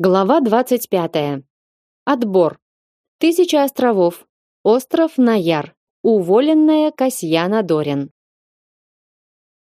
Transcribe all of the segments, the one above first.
Глава 25. Отбор. Тысяча островов. Остров Наяр. Уволенная Касьяна Дорин.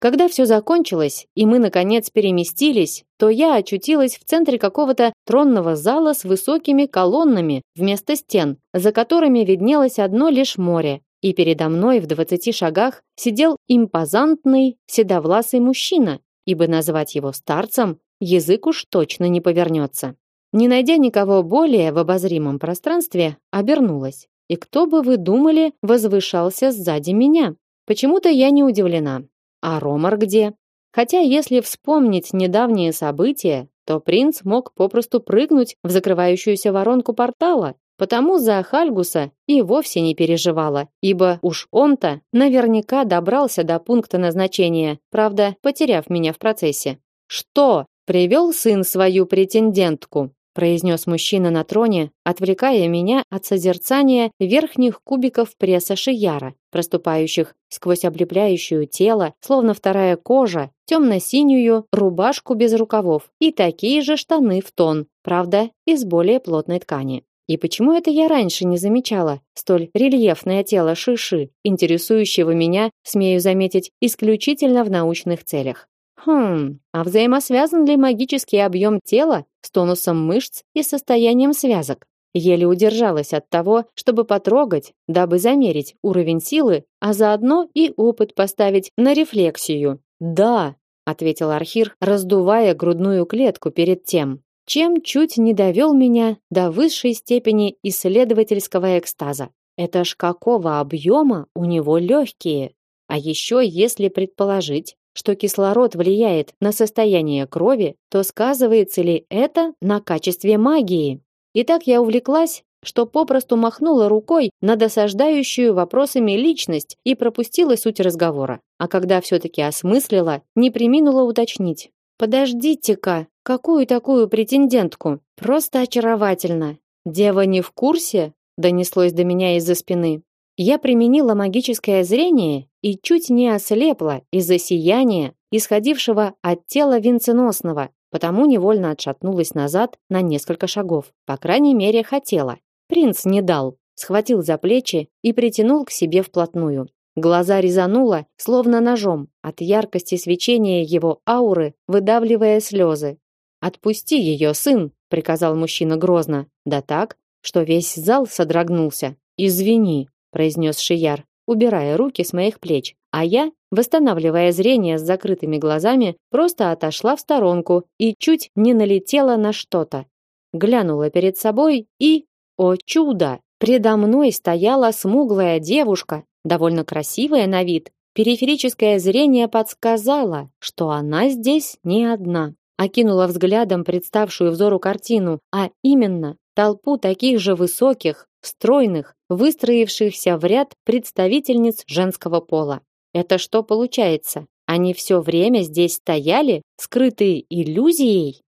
Когда все закончилось, и мы наконец переместились, то я очутилась в центре какого-то тронного зала с высокими колоннами вместо стен, за которыми виднелось одно лишь море, и передо мной в двадцати шагах сидел импозантный седовласый мужчина, ибо назвать его старцем язык уж точно не повернется. Не найдя никого более в обозримом пространстве, обернулась. И кто бы вы думали, возвышался сзади меня? Почему-то я не удивлена. А Ромар где? Хотя, если вспомнить недавние события, то принц мог попросту прыгнуть в закрывающуюся воронку портала, потому за Хальгуса и вовсе не переживала, ибо уж он-то наверняка добрался до пункта назначения, правда, потеряв меня в процессе. Что? Привел сын свою претендентку? Произнес мужчина на троне, отвлекая меня от созерцания верхних кубиков пресса Шияра, проступающих сквозь облепляющую тело, словно вторая кожа, темно-синюю рубашку без рукавов и такие же штаны в тон, правда, из более плотной ткани. И почему это я раньше не замечала столь рельефное тело Шиши, интересующего меня, смею заметить, исключительно в научных целях? Хм, а взаимосвязан ли магический объем тела с тонусом мышц и состоянием связок? Еле удержалась от того, чтобы потрогать, дабы замерить уровень силы, а заодно и опыт поставить на рефлексию. Да, ответил Архир, раздувая грудную клетку перед тем, чем чуть не довел меня до высшей степени исследовательского экстаза. Это ж какого объема у него легкие. А еще, если предположить, что кислород влияет на состояние крови, то сказывается ли это на качестве магии? И так я увлеклась, что попросту махнула рукой на досаждающую вопросами личность и пропустила суть разговора. А когда все-таки осмыслила, не приминула уточнить. «Подождите-ка, какую такую претендентку? Просто очаровательно. Дева не в курсе?» донеслось до меня из-за спины. Я применила магическое зрение и чуть не ослепла из-за сияния, исходившего от тела венценосного, потому невольно отшатнулась назад на несколько шагов. По крайней мере, хотела. Принц не дал, схватил за плечи и притянул к себе вплотную. Глаза резануло, словно ножом, от яркости свечения его ауры, выдавливая слезы. «Отпусти ее, сын!» — приказал мужчина грозно. Да так, что весь зал содрогнулся. «Извини», произнес Шияр, убирая руки с моих плеч, а я, восстанавливая зрение с закрытыми глазами, просто отошла в сторонку и чуть не налетела на что-то. Глянула перед собой и, о чудо, предо мной стояла смуглая девушка, довольно красивая на вид. Периферическое зрение подсказало, что она здесь не одна. Окинула взглядом представшую взору картину, а именно толпу таких же высоких, стройных, выстроившихся в ряд представительниц женского пола. Это что получается? Они все время здесь стояли, скрытые иллюзией?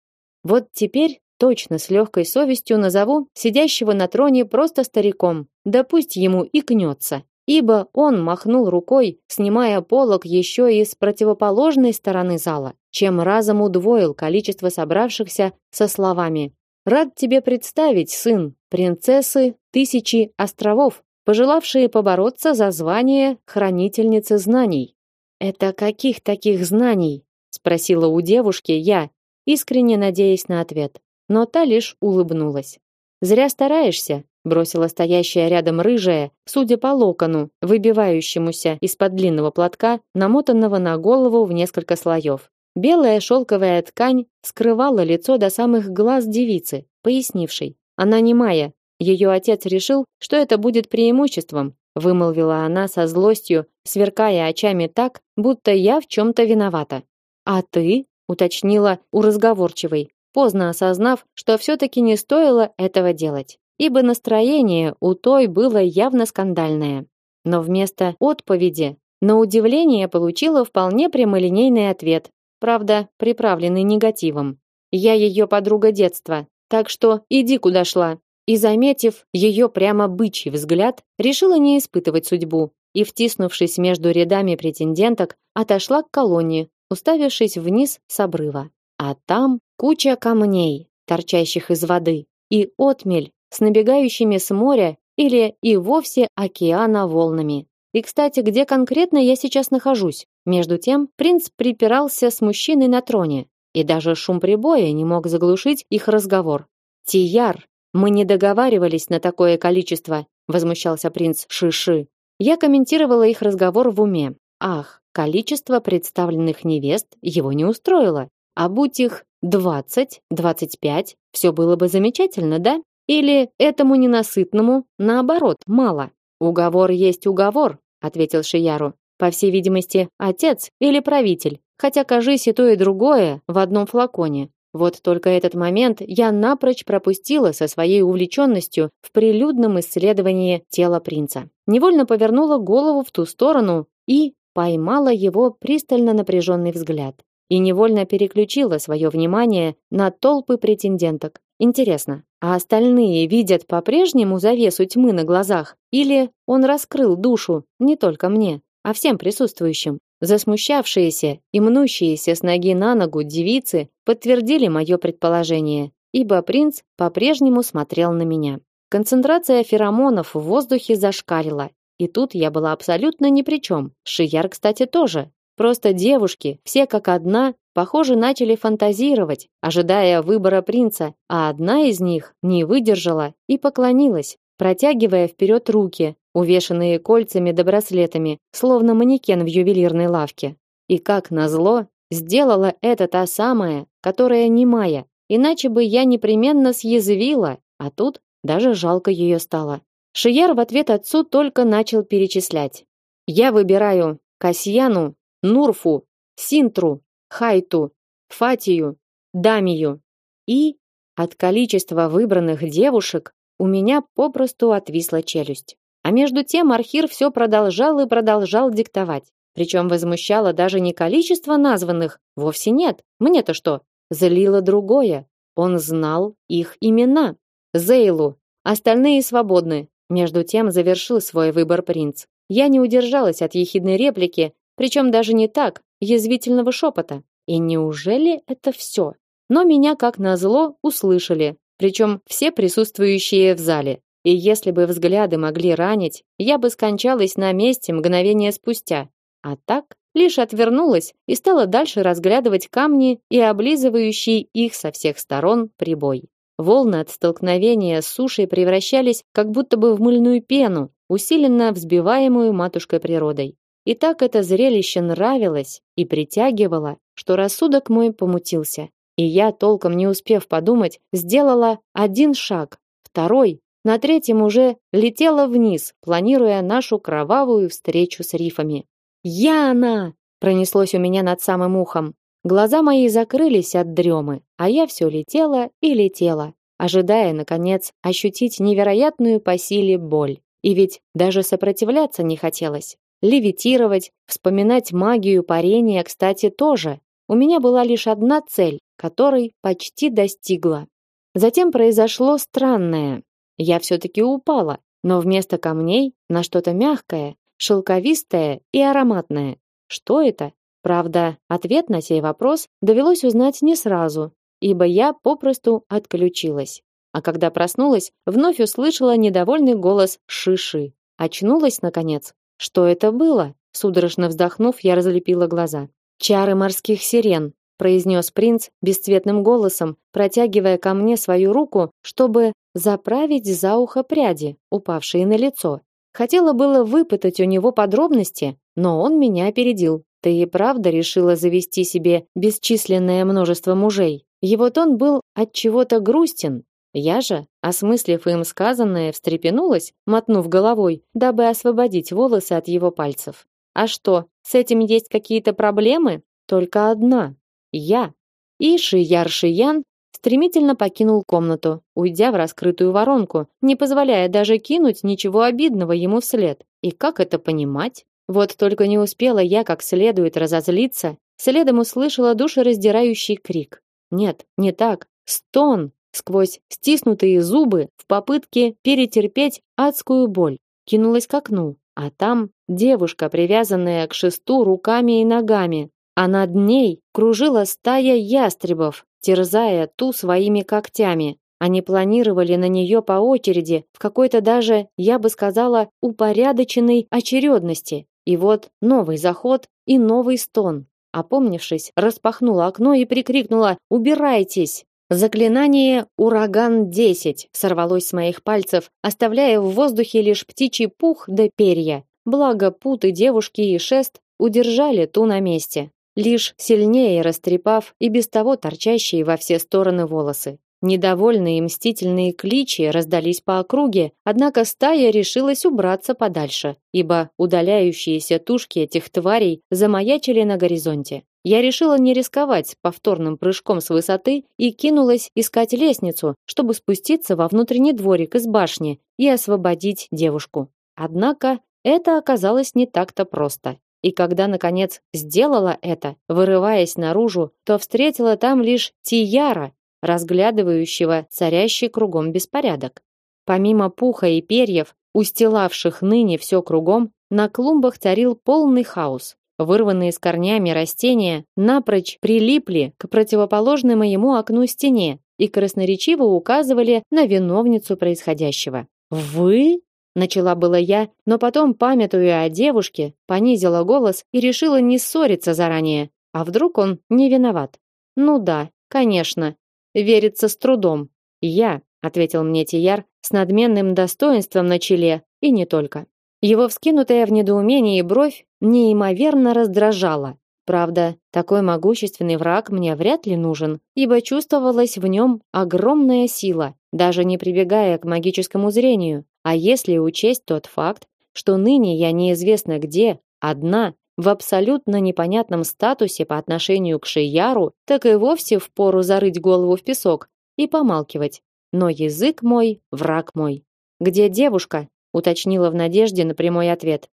Вот теперь точно с легкой совестью назову сидящего на троне просто стариком, да пусть ему и кнется. Ибо он махнул рукой, снимая полог еще и с противоположной стороны зала, чем разом удвоил количество собравшихся со словами Рад тебе представить, сын, принцессы тысячи островов, пожелавшие побороться за звание хранительницы знаний. Это каких таких знаний? спросила у девушки я, искренне надеясь на ответ. Но та лишь улыбнулась. Зря стараешься, бросила стоящая рядом рыжая, судя по локону, выбивающемуся из-под длинного платка, намотанного на голову в несколько слоев. Белая шелковая ткань скрывала лицо до самых глаз девицы, пояснившей: "Она не Майя. Ее отец решил, что это будет преимуществом", вымолвила она со злостью, сверкая очами так, будто я в чем то виновата. "А ты?" уточнила у разговорчивой, поздно осознав, что все таки не стоило этого делать, ибо настроение у той было явно скандальное. Но вместо отповеди на удивление получила вполне прямолинейный ответ, правда, приправленный негативом. Я ее подруга детства, так что иди куда шла. И заметив ее прямо бычий взгляд, решила не испытывать судьбу и, втиснувшись между рядами претенденток, отошла к колонне, уставившись вниз с обрыва. А там куча камней. торчащих из воды, и отмель с набегающими с моря или и вовсе океана волнами. И, кстати, где конкретно я сейчас нахожусь? Между тем, принц припирался с мужчиной на троне, и даже шум прибоя не мог заглушить их разговор. «Тияр, мы не договаривались на такое количество», возмущался принц Шиши. Я комментировала их разговор в уме. Ах, количество представленных невест его не устроило. А будь их двадцать, двадцать пять, все было бы замечательно, да? Или этому ненасытному, наоборот, мало? Уговор есть уговор, ответил Шияру. По всей видимости, отец или правитель, хотя, кажись, и то, и другое в одном флаконе. Вот только этот момент я напрочь пропустила со своей увлеченностью в прилюдном исследовании тела принца. Невольно повернула голову в ту сторону и поймала его пристально напряженный взгляд. И невольно переключила свое внимание на толпы претенденток. Интересно, а остальные видят по-прежнему завесу тьмы на глазах? Или он раскрыл душу не только мне, а всем присутствующим? Засмущавшиеся и мнущиеся с ноги на ногу девицы подтвердили мое предположение, ибо принц по-прежнему смотрел на меня. Концентрация феромонов в воздухе зашкалила, и тут я была абсолютно ни при чем. Шияр, кстати, тоже. Просто девушки, все как одна, похоже, начали фантазировать, ожидая выбора принца, а одна из них не выдержала и поклонилась, протягивая вперед руки, увешанные кольцами да браслетами, словно манекен в ювелирной лавке. И как назло, сделала это та самая, которая не моя, иначе бы я непременно съязвила, а тут даже жалко ее стало. Шияр в ответ отцу только начал перечислять. Я выбираю Касьяну, Нурфу, Синтру, Хайту, Фатию, Дамию. И от количества выбранных девушек у меня попросту отвисла челюсть. А между тем Архир все продолжал и продолжал диктовать. Причем возмущало даже не количество названных, вовсе нет. Мне-то что? Злило другое. Он знал их имена. Зейлу. Остальные свободны. Между тем завершил свой выбор принц. Я не удержалась от ехидной реплики, причем даже не так, язвительного шепота. И неужели это все? Но меня, как назло, услышали, причем все присутствующие в зале. И если бы взгляды могли ранить, я бы скончалась на месте мгновение спустя. А так лишь отвернулась и стала дальше разглядывать камни и облизывающий их со всех сторон прибой. Волны от столкновения с сушей превращались как будто бы в мыльную пену, усиленно взбиваемую матушкой природой. И так это зрелище нравилось и притягивало, что рассудок мой помутился. И я, толком не успев подумать, сделала один шаг, второй, на третьем уже летела вниз, планируя нашу кровавую встречу с рифами. «Яна!» пронеслось у меня над самым ухом. Глаза мои закрылись от дремы, а я все летела и летела, ожидая, наконец, ощутить невероятную по силе боль. И ведь даже сопротивляться не хотелось. Левитировать, вспоминать магию парения, кстати, тоже. У меня была лишь одна цель, которой почти достигла. Затем произошло странное. Я все-таки упала, но вместо камней на что-то мягкое, шелковистое и ароматное. Что это? Правда, ответ на сей вопрос довелось узнать не сразу, ибо я попросту отключилась. А когда проснулась, вновь услышала недовольный голос Шиши. Очнулась наконец. Что это было? Судорожно вздохнув, я разлепила глаза. Чары морских сирен, произнес принц бесцветным голосом, протягивая ко мне свою руку, чтобы заправить за ухо пряди, упавшие на лицо. Хотела было выпытать у него подробности, но он меня опередил. Ты и правда решила завести себе бесчисленное множество мужей. Его тон был от чего-то грустен. Я же, осмыслив им сказанное, встрепенулась, мотнув головой, дабы освободить волосы от его пальцев. А что, с этим есть какие-то проблемы? Только одна. Я. И Шияр Шиян стремительно покинул комнату, уйдя в раскрытую воронку, не позволяя даже кинуть ничего обидного ему вслед. И как это понимать? Вот только не успела я как следует разозлиться, следом услышала душераздирающий крик. Нет, не так. Стон сквозь стиснутые зубы в попытке перетерпеть адскую боль. Кинулась к окну, а там девушка, привязанная к шесту руками и ногами, а над ней кружила стая ястребов, терзая ту своими когтями. Они планировали на нее по очереди, в какой-то даже, я бы сказала, упорядоченной очередности. И вот новый заход и новый стон. Опомнившись, распахнула окно и прикрикнула «Убирайтесь!». Заклинание «Ураган-10» сорвалось с моих пальцев, оставляя в воздухе лишь птичий пух да перья. Благо путы девушки и шест удержали ту на месте, лишь сильнее растрепав и без того торчащие во все стороны волосы. Недовольные и мстительные кличи раздались по округе, однако стая решилась убраться подальше, ибо удаляющиеся тушки этих тварей замаячили на горизонте. Я решила не рисковать повторным прыжком с высоты и кинулась искать лестницу, чтобы спуститься во внутренний дворик из башни и освободить девушку. Однако это оказалось не так-то просто. И когда наконец сделала это, вырываясь наружу, то встретила там лишь Тияра, разглядывающего царящий кругом беспорядок. Помимо пуха и перьев, устилавших ныне все кругом, на клумбах царил полный хаос. Вырванные с корнями растения напрочь прилипли к противоположной моему окну стене и красноречиво указывали на виновницу происходящего. «Вы?» — начала было я, но потом, памятуя о девушке, понизила голос и решила не ссориться заранее. А вдруг он не виноват? Ну да, конечно, верится с трудом. Я, ответил мне Тияр с надменным достоинством на челе, и не только. Его вскинутая в недоумении бровь неимоверно раздражала. Правда, такой могущественный враг мне вряд ли нужен, ибо чувствовалась в нем огромная сила, даже не прибегая к магическому зрению. А если учесть тот факт, что ныне я неизвестно где, одна, в абсолютно непонятном статусе по отношению к Шияру, так и вовсе впору зарыть голову в песок и помалкивать. Но язык мой, враг мой. Где девушка? уточнила в надежде на прямой ответ.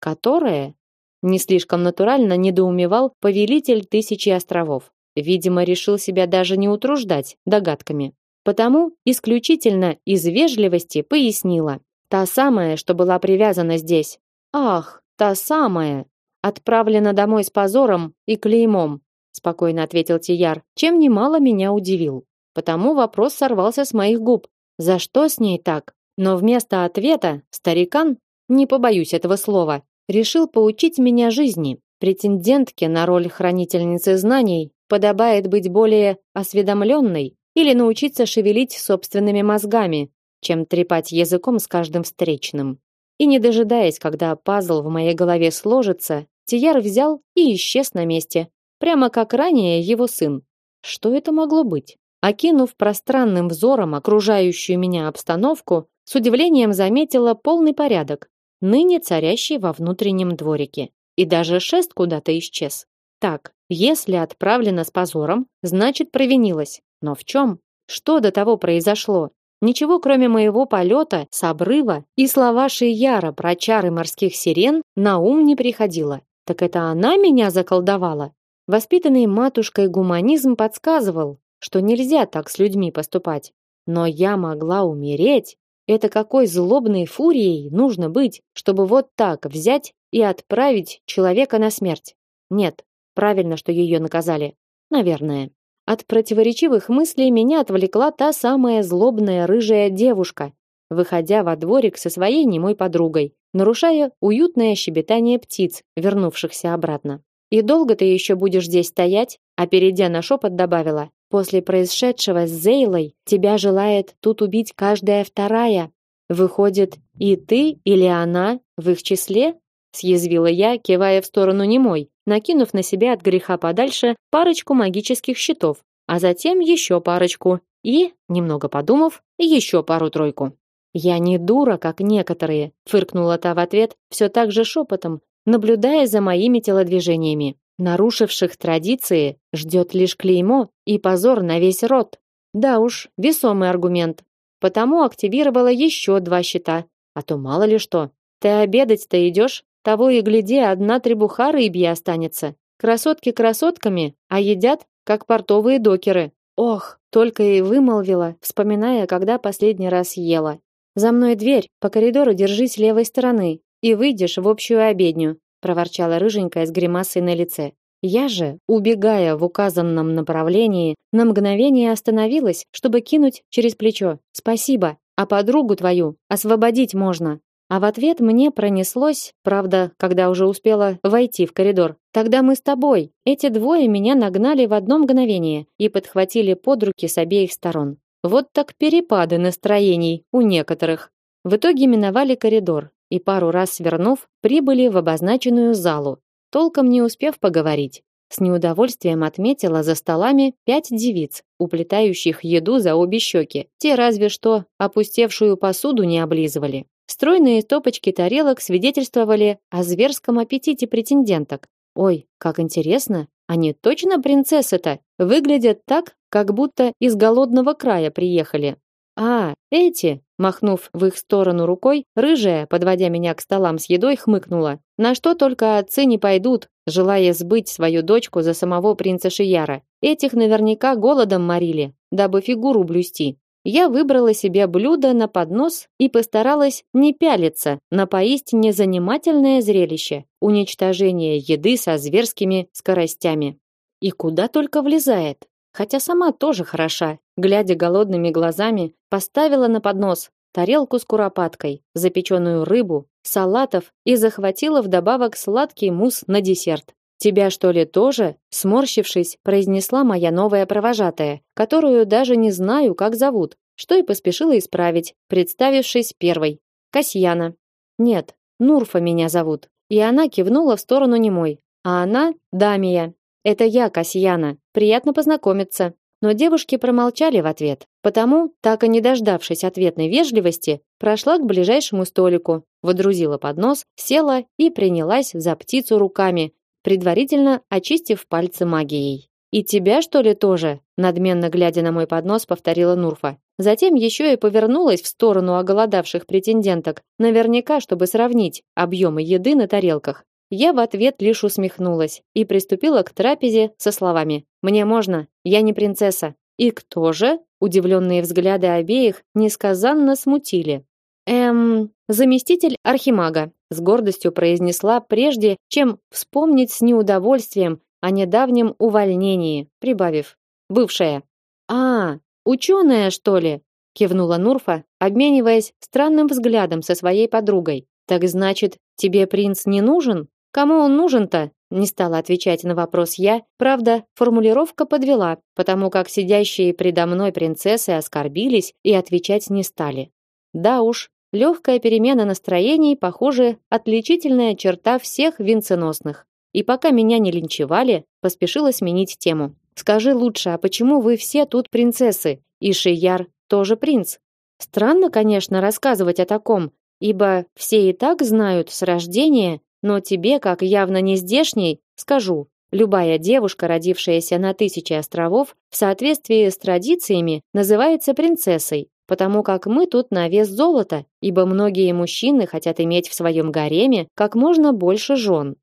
Которая? Не слишком натурально недоумевал повелитель тысячи островов. Видимо, решил себя даже не утруждать догадками. Потому исключительно из вежливости пояснила: та самая, что была привязана здесь. Ах, та самая, отправлена домой с позором и клеймом, спокойно ответил Тияр, чем немало меня удивил. Потому вопрос сорвался с моих губ. За что с ней так? Но вместо ответа старикан, не побоюсь этого слова, решил поучить меня жизни. Претендентке на роль хранительницы знаний подобает быть более осведомленной или научиться шевелить собственными мозгами, чем трепать языком с каждым встречным. И не дожидаясь, когда пазл в моей голове сложится, Тияр взял и исчез на месте, прямо как ранее его сын. Что это могло быть? Окинув пространным взором окружающую меня обстановку, с удивлением заметила полный порядок, ныне царящий во внутреннем дворике. И даже шест куда-то исчез. Так, если отправлена с позором, значит провинилась. Но в чем? Что до того произошло? Ничего, кроме моего полета с обрыва и слова Шияра про чары морских сирен, на ум не приходило. Так это она меня заколдовала? Воспитанный матушкой гуманизм подсказывал, что нельзя так с людьми поступать. Но я могла умереть. Это какой злобной фурией нужно быть, чтобы вот так взять и отправить человека на смерть? Нет, правильно, что ее наказали. Наверное. От противоречивых мыслей меня отвлекла та самая злобная рыжая девушка, выходя во дворик со своей немой подругой, нарушая уютное щебетание птиц, вернувшихся обратно. И долго ты еще будешь здесь стоять? А перейдя на шепот добавила: после происшедшего с Зейлой тебя желает тут убить каждая вторая. Выходит, и ты или она в их числе? Съязвила я, кивая в сторону немой, накинув на себя от греха подальше парочку магических щитов, а затем еще парочку и, немного подумав, еще пару-тройку. Я не дура, как некоторые, фыркнула та в ответ, все так же шепотом, наблюдая за моими телодвижениями. Нарушивших традиции ждет лишь клеймо и позор на весь род. Да уж, весомый аргумент. Потому активировала еще два щита, а то мало ли что. Ты обедать-то идешь? Того и гляди, одна требуха рыбья останется. Красотки красотками, а едят, как портовые докеры. Ох, только и вымолвила, вспоминая, когда последний раз ела. За мной дверь, по коридору держись левой стороны и выйдешь в общую обедню, проворчала рыженькая с гримасой на лице. Я же, убегая в указанном направлении, на мгновение остановилась, чтобы кинуть через плечо: "Спасибо, а подругу твою освободить можно". А в ответ мне пронеслось, правда, когда уже успела войти в коридор. Тогда мы с тобой. Эти двое меня нагнали в одно мгновение и подхватили под руки с обеих сторон. Вот так перепады настроений у некоторых. В итоге миновали коридор и пару раз свернув, прибыли в обозначенную залу, толком не успев поговорить. С неудовольствием отметила за столами пять девиц, уплетающих еду за обе щеки. Те разве что опустевшую посуду не облизывали. Стройные стопочки тарелок свидетельствовали о зверском аппетите претенденток. Ой, как интересно, они точно принцессы-то? Выглядят так, как будто из голодного края приехали. А, эти, махнув в их сторону рукой, рыжая, подводя меня к столам с едой, хмыкнула. На что только отцы не пойдут, желая сбыть свою дочку за самого принца Шияра. Этих наверняка голодом морили, дабы фигуру блюсти. Я выбрала себе блюдо на поднос и постаралась не пялиться на поистине занимательное зрелище уничтожение еды со зверскими скоростями. И куда только влезает. Хотя сама тоже хороша. Глядя голодными глазами, поставила на поднос тарелку с куропаткой, запеченную рыбу, салатов и захватила вдобавок сладкий мусс на десерт. Тебя что ли тоже? Сморщившись, произнесла моя новая провожатая, которую даже не знаю, как зовут, что и поспешила исправить, представившись первой. Касьяна. Нет, Нурфа меня зовут. И она кивнула в сторону немой. А она Дамия. Это я, Касьяна. Приятно познакомиться. Но девушки промолчали в ответ. Потому, так и не дождавшись ответной вежливости, прошла к ближайшему столику, водрузила поднос, села и принялась за птицу руками, предварительно очистив пальцы магией. И тебя, что ли, тоже? надменно глядя на мой поднос, повторила Нурфа. Затем еще и повернулась в сторону оголодавших претенденток, наверняка, чтобы сравнить объемы еды на тарелках. Я в ответ лишь усмехнулась и приступила к трапезе со словами: "Мне можно, я не принцесса". И кто же? Удивленные взгляды обеих несказанно смутили. Эм, заместитель архимага, с гордостью произнесла прежде, чем вспомнить с неудовольствием о недавнем увольнении, прибавив: бывшая. А, ученая, что ли? кивнула Нурфа, обмениваясь странным взглядом со своей подругой. Так значит, тебе принц не нужен? Кому он нужен-то? Не стала отвечать на вопрос я. Правда, формулировка подвела, потому как сидящие предо мной принцессы оскорбились и отвечать не стали. Да уж, легкая перемена настроений, похоже, отличительная черта всех венценосных. И пока меня не линчевали, поспешила сменить тему. Скажи лучше, а почему вы все тут принцессы? И Шияр тоже принц? Странно, конечно, рассказывать о таком, ибо все и так знают с рождения, но тебе, как явно не здешней, скажу. Любая девушка, родившаяся на тысяче островов, в соответствии с традициями называется принцессой, потому как мы тут на вес золота, ибо многие мужчины хотят иметь в своем гареме как можно больше жен.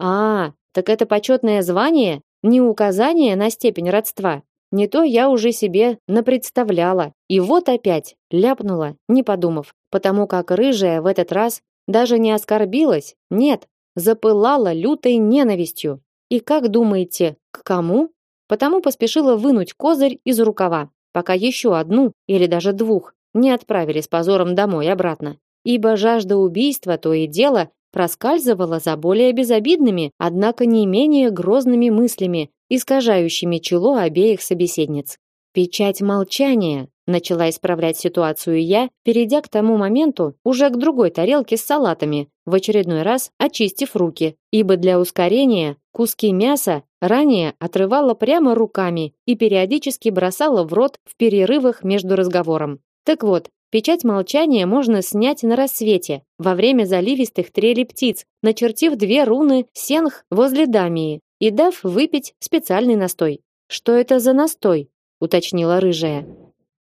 А, так это почетное звание, не указание на степень родства. Не то я уже себе напредставляла. И вот опять ляпнула, не подумав, потому как рыжая в этот раз даже не оскорбилась, нет, запылала лютой ненавистью. И как думаете, к кому? Потому поспешила вынуть козырь из рукава пока еще одну или даже двух не отправили с позором домой обратно. Ибо жажда убийства то и дело проскальзывала за более безобидными, однако не менее грозными мыслями, искажающими чело обеих собеседниц. Печать молчания, начала исправлять ситуацию я, перейдя к тому моменту уже к другой тарелке с салатами, в очередной раз очистив руки, ибо для ускорения куски мяса ранее отрывала прямо руками и периодически бросала в рот в перерывах между разговором. Так вот, печать молчания можно снять на рассвете, во время заливистых трели птиц, начертив две руны сенх возле дамии и дав выпить специальный настой. Что это за настой? уточнила рыжая.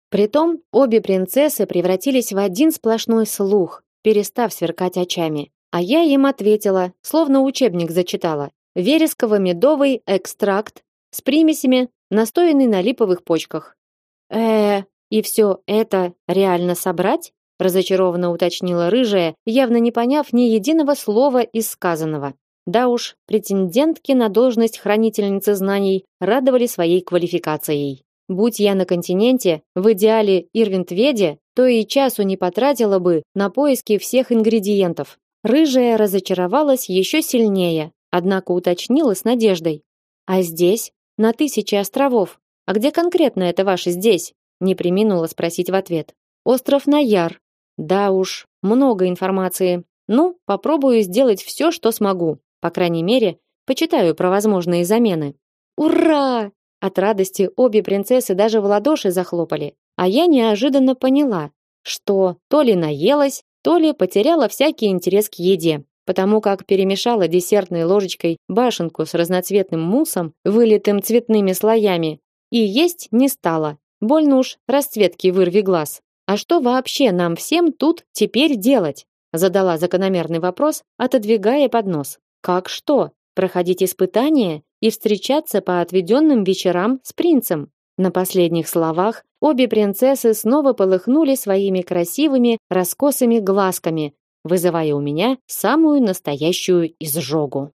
Притом обе принцессы превратились в один сплошной слух, перестав сверкать очами. А я им ответила, словно учебник зачитала. Вересково-медовый экстракт с примесями, настоянный на липовых почках. Э, и все это реально собрать? разочарованно уточнила рыжая, явно не поняв ни единого слова из сказанного. Да уж, претендентки на должность хранительницы знаний радовали своей квалификацией. Будь я на континенте, в идеале Ирвинтведе, то и часу не потратила бы на поиски всех ингредиентов. Рыжая разочаровалась еще сильнее, однако уточнила с надеждой: "А здесь, на тысячи островов, а где конкретно это ваше здесь?" не преминула спросить в ответ. "Остров Наяр". Да уж, много информации. Ну, попробую сделать все, что смогу. По крайней мере, почитаю про возможные замены. Ура! От радости обе принцессы даже в ладоши захлопали. А я неожиданно поняла, что то ли наелась, то ли потеряла всякий интерес к еде, потому как перемешала десертной ложечкой башенку с разноцветным муссом, вылитым цветными слоями, и есть не стала. Больно уж расцветки вырви глаз. А что вообще нам всем тут теперь делать? задала закономерный вопрос, отодвигая поднос. Как что? Проходить испытания и встречаться по отведенным вечерам с принцем? На последних словах обе принцессы снова полыхнули своими красивыми раскосыми глазками, вызывая у меня самую настоящую изжогу.